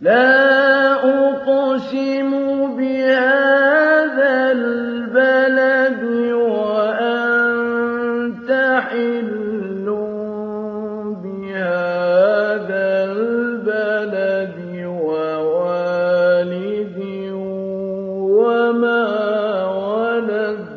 لَا أُقْسِمُ بِهَٰذَا الْبَلَدِ وَأَنتَ حِلٌّ بِهَٰذَا الْبَلَدِ وَوَالِدٍ وَمَا وَلَدَ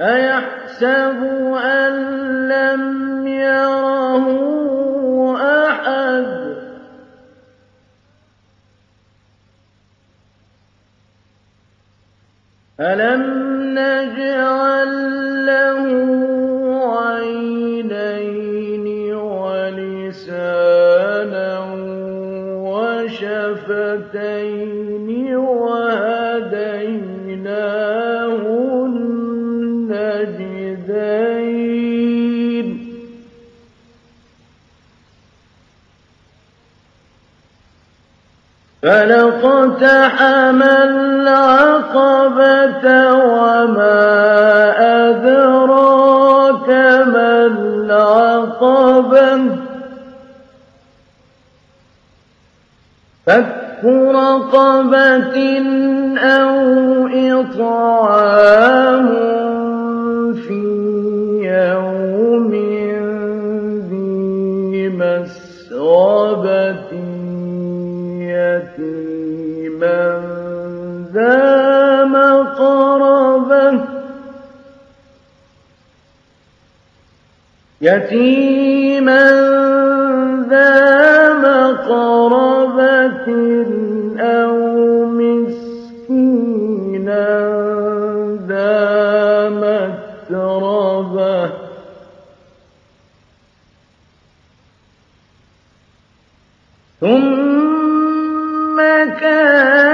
أَيَحْسَبُ أَن لَّمْ يَرَهُ أَحَدٌ؟ أَلَمْ نَجْعَل لَّهُ فَلَا اقْتَحَمَ الْعَقَبَةَ وَمَا أَدْرَاكَ مَا الْعَقَبَةُ فَكُّ رَقَبَةٍ أَوْ إِطْعَامٌ ذَا مَقْرَبَةٍ أَوْ مِسْكِينًا ذَا مَتْرَبَةٍ. ثُمَّ كَانَ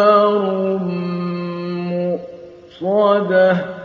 مُّؤْصَدَةٌ